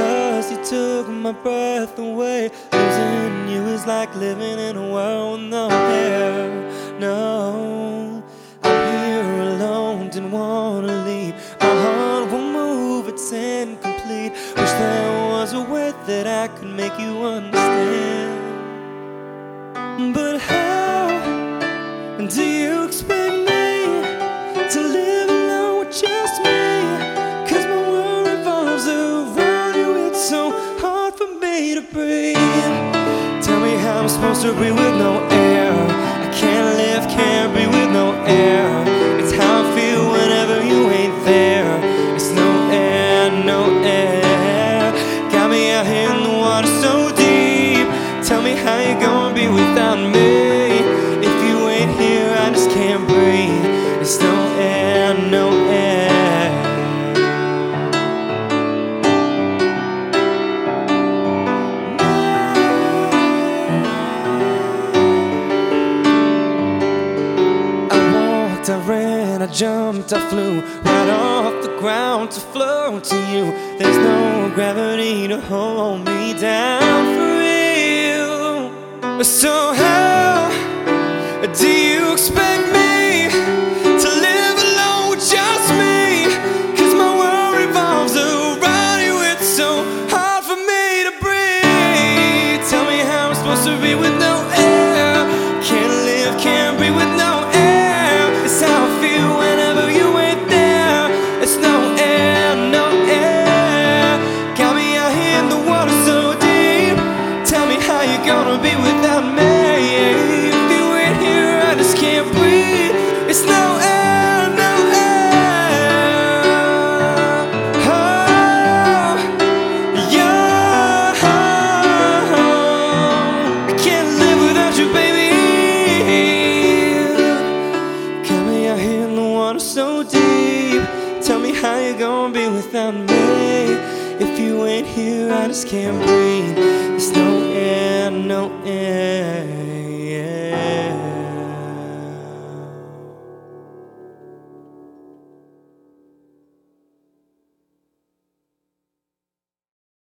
Cause you took my breath away. Losing you is like living in a world with no air. No, I'm here alone, didn't wanna leave. My heart won't move, it's incomplete. Wish there was a way that I could make you understand. But how me to breathe. Tell me how I'm supposed to breathe with no air. I can't live, can't breathe with no air. It's how I feel whenever you ain't there. It's no air, no air. Got me out here in the water so deep. Tell me how you gonna be without me. If you ain't here, I just can't breathe. It's no walked, I ran, I jumped, I flew right off the ground to float to you. There's no gravity to hold me down for real. So how do you expect me to live alone with just me? Cause my world revolves around you. It's so hard for me to breathe. Tell me how I'm supposed to be with no deep. Tell me how you gonna be without me. If you ain't here, I just can't breathe. There's no end, no air.